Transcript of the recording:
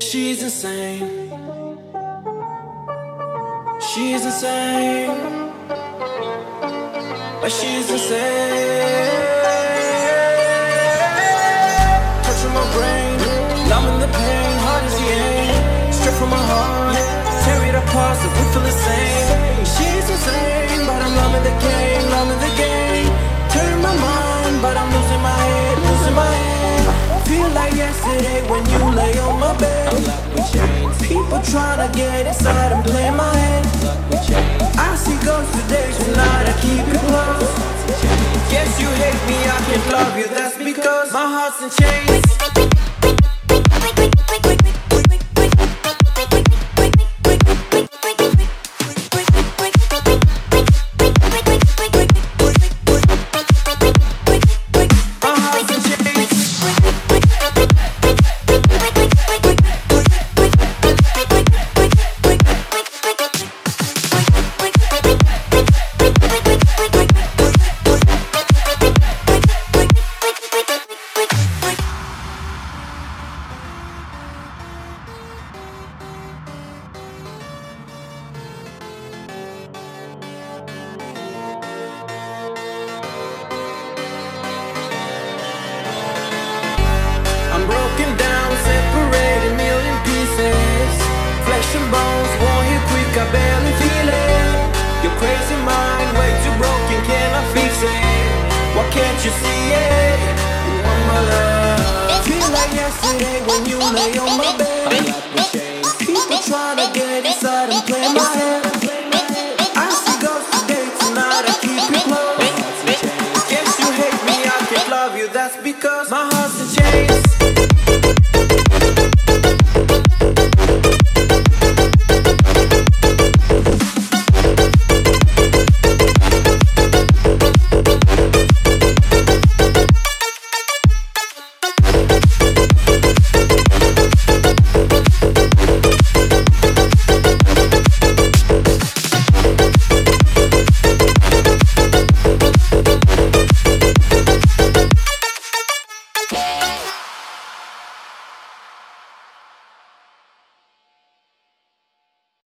She's insane. She's insane. But she's insane. Touching my brain, numbing the pain, hard as the aim. Straight from my heart, tear it apart so we feel the same. People trying to get inside and play my head. I see ghosts today, tonight I keep it close. Guess you hate me, I can't love you, that's because my heart's in chains. Because my heart's in chains.